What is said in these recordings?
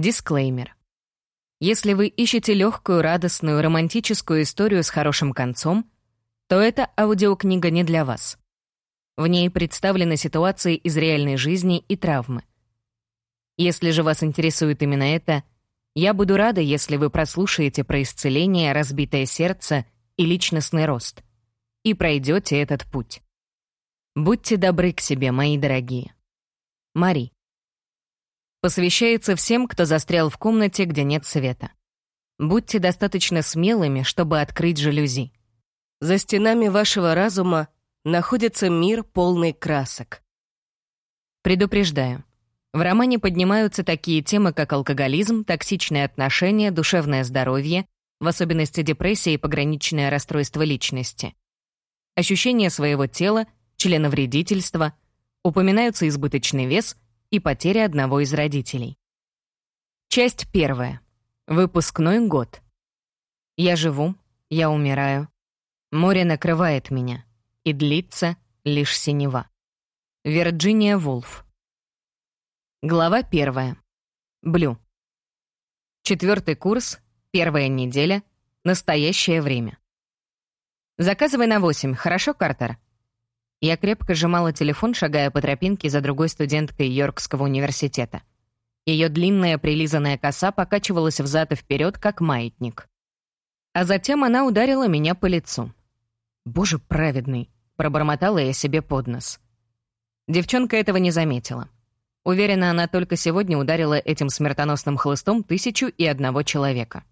Дисклеймер. Если вы ищете легкую, радостную, романтическую историю с хорошим концом, то эта аудиокнига не для вас. В ней представлены ситуации из реальной жизни и травмы. Если же вас интересует именно это, я буду рада, если вы прослушаете про исцеление, разбитое сердце и личностный рост и пройдете этот путь. Будьте добры к себе, мои дорогие. Мари. Посвящается всем, кто застрял в комнате, где нет света. Будьте достаточно смелыми, чтобы открыть жалюзи. За стенами вашего разума находится мир полный красок. Предупреждаю. В романе поднимаются такие темы, как алкоголизм, токсичные отношения, душевное здоровье, в особенности депрессия и пограничное расстройство личности. Ощущение своего тела, членовредительство, упоминаются избыточный вес и потеря одного из родителей. Часть первая. Выпускной год. Я живу, я умираю. Море накрывает меня, и длится лишь синева. Вирджиния Вулф. Глава первая. Блю. Четвертый курс, первая неделя, настоящее время. Заказывай на восемь, хорошо, Картер? Я крепко сжимала телефон, шагая по тропинке за другой студенткой Йоркского университета. Ее длинная прилизанная коса покачивалась взад и вперед, как маятник. А затем она ударила меня по лицу. «Боже праведный!» — пробормотала я себе под нос. Девчонка этого не заметила. Уверена, она только сегодня ударила этим смертоносным хлыстом тысячу и одного человека.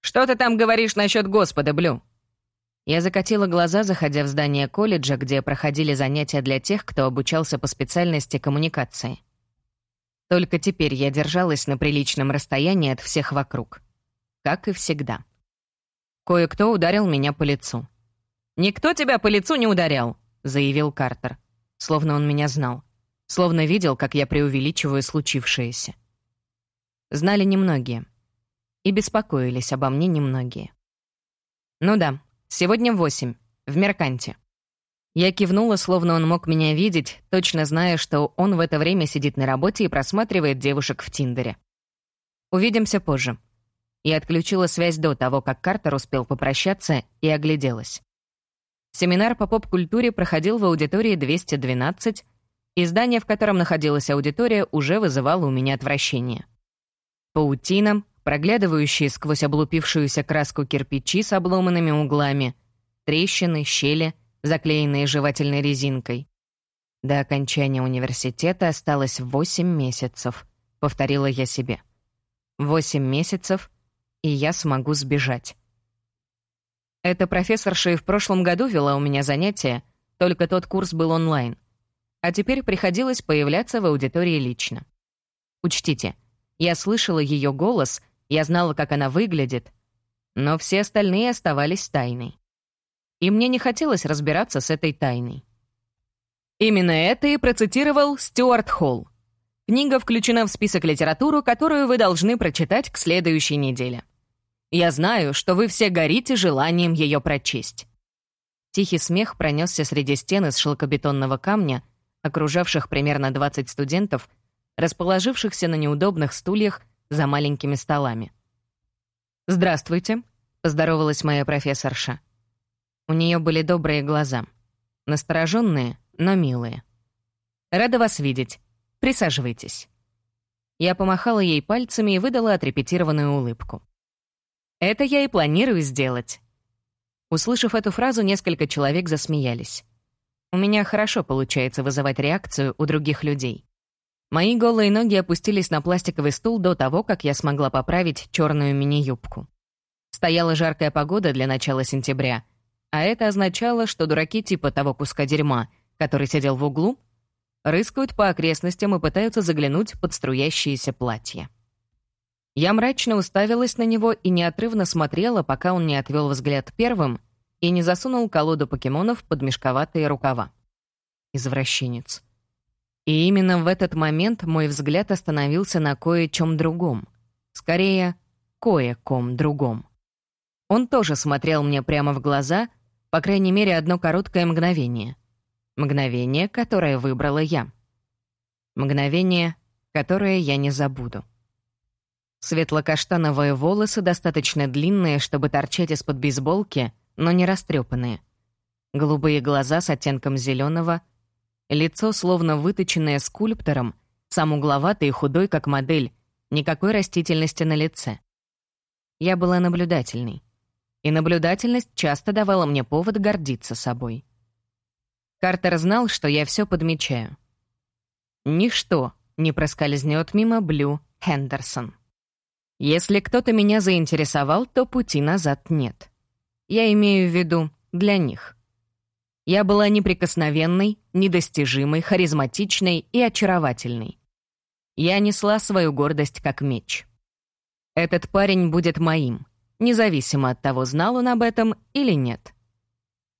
«Что ты там говоришь насчет Господа, Блю?» Я закатила глаза, заходя в здание колледжа, где проходили занятия для тех, кто обучался по специальности коммуникации. Только теперь я держалась на приличном расстоянии от всех вокруг. Как и всегда. Кое-кто ударил меня по лицу. «Никто тебя по лицу не ударял», — заявил Картер, словно он меня знал словно видел, как я преувеличиваю случившееся. Знали немногие. И беспокоились обо мне немногие. «Ну да, сегодня в восемь, в Мерканте». Я кивнула, словно он мог меня видеть, точно зная, что он в это время сидит на работе и просматривает девушек в Тиндере. «Увидимся позже». Я отключила связь до того, как Картер успел попрощаться и огляделась. Семинар по поп-культуре проходил в аудитории 212 и здание, в котором находилась аудитория, уже вызывало у меня отвращение. Паутина, проглядывающие сквозь облупившуюся краску кирпичи с обломанными углами, трещины, щели, заклеенные жевательной резинкой. До окончания университета осталось восемь месяцев, повторила я себе. Восемь месяцев, и я смогу сбежать. Эта профессорша и в прошлом году вела у меня занятия, только тот курс был онлайн а теперь приходилось появляться в аудитории лично. Учтите, я слышала ее голос, я знала, как она выглядит, но все остальные оставались тайной. И мне не хотелось разбираться с этой тайной. Именно это и процитировал Стюарт Холл. Книга включена в список литературы, которую вы должны прочитать к следующей неделе. Я знаю, что вы все горите желанием ее прочесть. Тихий смех пронесся среди стен из шелкобетонного камня, окружавших примерно 20 студентов, расположившихся на неудобных стульях за маленькими столами. «Здравствуйте», — поздоровалась моя профессорша. У нее были добрые глаза. Настороженные, но милые. «Рада вас видеть. Присаживайтесь». Я помахала ей пальцами и выдала отрепетированную улыбку. «Это я и планирую сделать». Услышав эту фразу, несколько человек засмеялись. У меня хорошо получается вызывать реакцию у других людей. Мои голые ноги опустились на пластиковый стул до того, как я смогла поправить черную мини-юбку. Стояла жаркая погода для начала сентября, а это означало, что дураки типа того куска дерьма, который сидел в углу, рыскают по окрестностям и пытаются заглянуть под струящиеся платья. Я мрачно уставилась на него и неотрывно смотрела, пока он не отвел взгляд первым — и не засунул колоду покемонов под мешковатые рукава. Извращенец. И именно в этот момент мой взгляд остановился на кое-чем другом. Скорее, кое-ком другом. Он тоже смотрел мне прямо в глаза, по крайней мере, одно короткое мгновение. Мгновение, которое выбрала я. Мгновение, которое я не забуду. Светло-каштановые волосы, достаточно длинные, чтобы торчать из-под бейсболки, но не растрепанные. Голубые глаза с оттенком зеленого, лицо, словно выточенное скульптором, сам угловатый и худой, как модель, никакой растительности на лице. Я была наблюдательной. И наблюдательность часто давала мне повод гордиться собой. Картер знал, что я все подмечаю. Ничто не проскользнет мимо Блю Хендерсон. Если кто-то меня заинтересовал, то пути назад нет. Я имею в виду для них. Я была неприкосновенной, недостижимой, харизматичной и очаровательной. Я несла свою гордость как меч. Этот парень будет моим, независимо от того, знал он об этом или нет.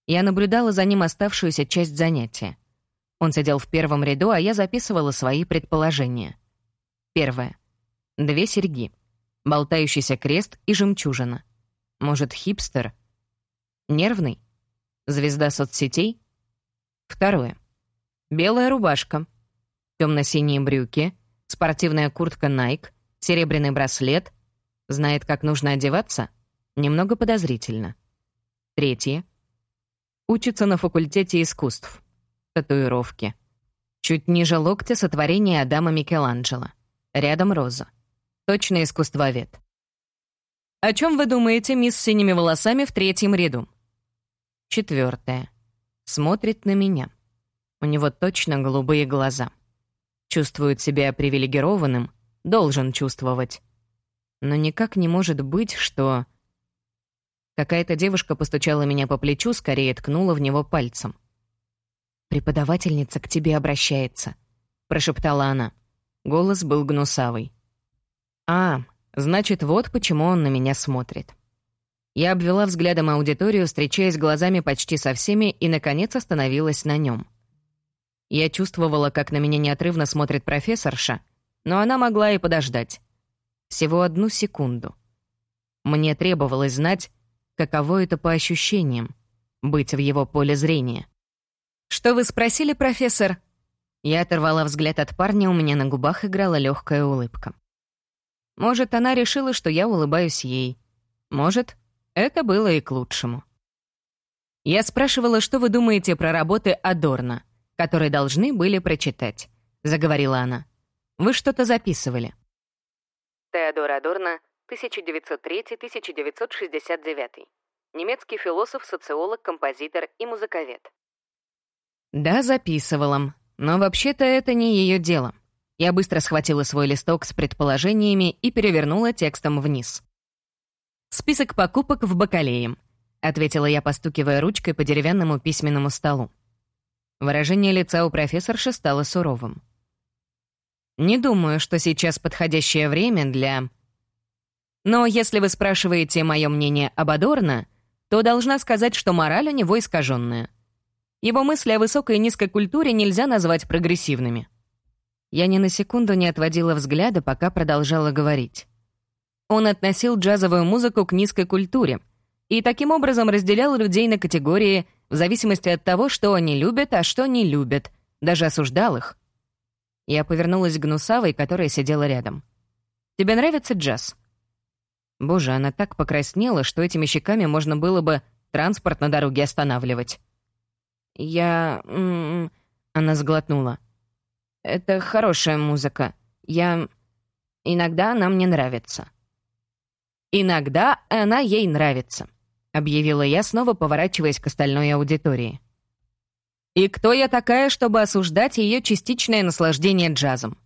Я наблюдала за ним оставшуюся часть занятия. Он сидел в первом ряду, а я записывала свои предположения. Первое. Две серьги. Болтающийся крест и жемчужина. Может, хипстер? Нервный? Звезда соцсетей? Второе. Белая рубашка. Темно-синие брюки. Спортивная куртка Nike. Серебряный браслет — Знает, как нужно одеваться? Немного подозрительно. Третье. Учится на факультете искусств. Татуировки. Чуть ниже локтя сотворение Адама Микеланджело. Рядом роза. Точно искусствовед. О чем вы думаете, мисс с синими волосами в третьем ряду? Четвертое. Смотрит на меня. У него точно голубые глаза. Чувствует себя привилегированным, должен чувствовать. Но никак не может быть, что... Какая-то девушка постучала меня по плечу, скорее ткнула в него пальцем. «Преподавательница к тебе обращается», — прошептала она. Голос был гнусавый. «А, значит, вот почему он на меня смотрит». Я обвела взглядом аудиторию, встречаясь глазами почти со всеми, и, наконец, остановилась на нем. Я чувствовала, как на меня неотрывно смотрит профессорша, но она могла и подождать. Всего одну секунду. Мне требовалось знать, каково это по ощущениям — быть в его поле зрения. «Что вы спросили, профессор?» Я оторвала взгляд от парня, у меня на губах играла легкая улыбка. Может, она решила, что я улыбаюсь ей. Может, это было и к лучшему. Я спрашивала, что вы думаете про работы Адорна, которые должны были прочитать, заговорила она. Вы что-то записывали. Теодор Адорно, 1903-1969. Немецкий философ, социолог, композитор и музыковед. Да, записывала. Но вообще-то это не ее дело. Я быстро схватила свой листок с предположениями и перевернула текстом вниз. «Список покупок в Бакалее», — ответила я, постукивая ручкой по деревянному письменному столу. Выражение лица у профессорши стало суровым. Не думаю, что сейчас подходящее время для... Но если вы спрашиваете мое мнение об Адорно, то должна сказать, что мораль у него искаженная. Его мысли о высокой и низкой культуре нельзя назвать прогрессивными. Я ни на секунду не отводила взгляда, пока продолжала говорить. Он относил джазовую музыку к низкой культуре и таким образом разделял людей на категории в зависимости от того, что они любят, а что не любят, даже осуждал их. Я повернулась к Гнусавой, которая сидела рядом. «Тебе нравится джаз?» Боже, она так покраснела, что этими щеками можно было бы транспорт на дороге останавливать. «Я...» м -м, Она сглотнула. «Это хорошая музыка. Я... Иногда она мне нравится». «Иногда она ей нравится», — объявила я, снова поворачиваясь к остальной аудитории. И кто я такая, чтобы осуждать ее частичное наслаждение джазом?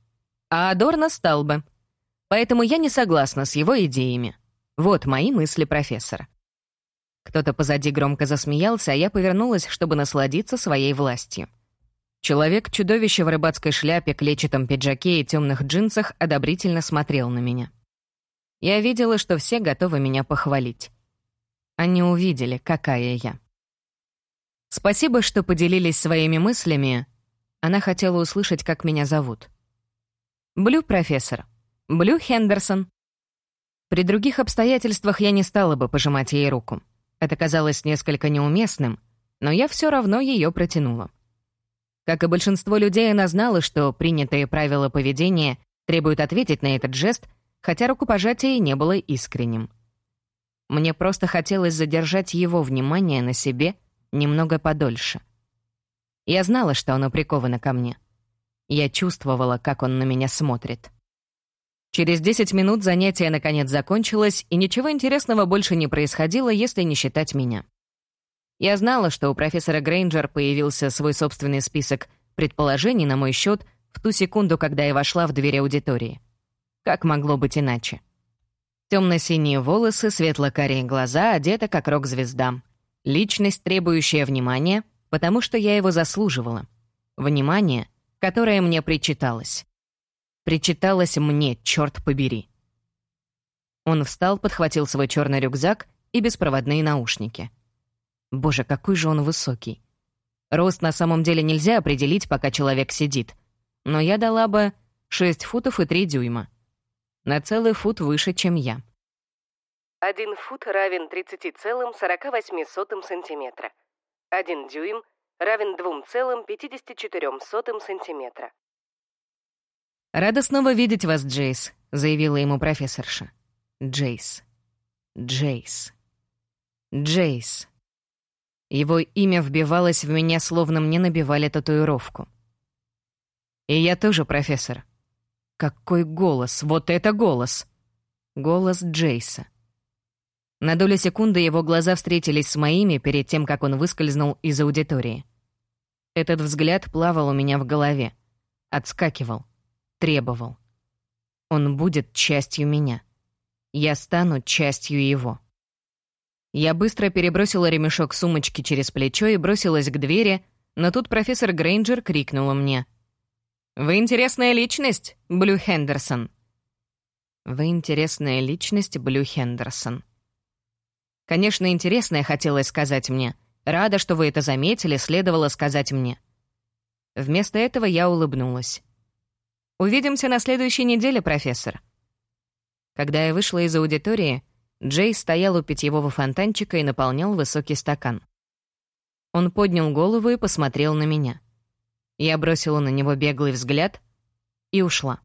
А Адорно стал бы. Поэтому я не согласна с его идеями. Вот мои мысли профессора. Кто-то позади громко засмеялся, а я повернулась, чтобы насладиться своей властью. Человек-чудовище в рыбацкой шляпе, клетчатом пиджаке и темных джинсах одобрительно смотрел на меня. Я видела, что все готовы меня похвалить. Они увидели, какая я. Спасибо, что поделились своими мыслями. Она хотела услышать, как меня зовут. Блю профессор. Блю Хендерсон. При других обстоятельствах я не стала бы пожимать ей руку. Это казалось несколько неуместным, но я все равно ее протянула. Как и большинство людей, она знала, что принятые правила поведения требуют ответить на этот жест, хотя рукопожатие не было искренним. Мне просто хотелось задержать его внимание на себе немного подольше. Я знала, что оно приковано ко мне. Я чувствовала, как он на меня смотрит. Через 10 минут занятие наконец закончилось, и ничего интересного больше не происходило, если не считать меня. Я знала, что у профессора Грейнджер появился свой собственный список предположений на мой счет в ту секунду, когда я вошла в дверь аудитории. Как могло быть иначе? Темно-синие волосы, светло-карие глаза, одета как рок-звезда. Личность, требующая внимания, потому что я его заслуживала. Внимание, которое мне причиталось. Причиталось мне, черт побери. Он встал, подхватил свой черный рюкзак и беспроводные наушники. Боже, какой же он высокий. Рост на самом деле нельзя определить, пока человек сидит. Но я дала бы 6 футов и 3 дюйма на целый фут выше, чем я. Один фут равен 30,48 сантиметра. Один дюйм равен 2,54 сантиметра. «Рада снова видеть вас, Джейс», — заявила ему профессорша. Джейс. Джейс. Джейс. Его имя вбивалось в меня, словно мне набивали татуировку. «И я тоже профессор», какой голос! Вот это голос! Голос Джейса. На долю секунды его глаза встретились с моими перед тем, как он выскользнул из аудитории. Этот взгляд плавал у меня в голове. Отскакивал. Требовал. Он будет частью меня. Я стану частью его. Я быстро перебросила ремешок сумочки через плечо и бросилась к двери, но тут профессор Грейнджер крикнула мне — «Вы интересная личность, Блю Хендерсон». «Вы интересная личность, Блю Хендерсон». Конечно, интересное хотелось сказать мне. Рада, что вы это заметили, следовало сказать мне. Вместо этого я улыбнулась. «Увидимся на следующей неделе, профессор». Когда я вышла из аудитории, Джей стоял у питьевого фонтанчика и наполнял высокий стакан. Он поднял голову и посмотрел на меня. Я бросила на него беглый взгляд и ушла.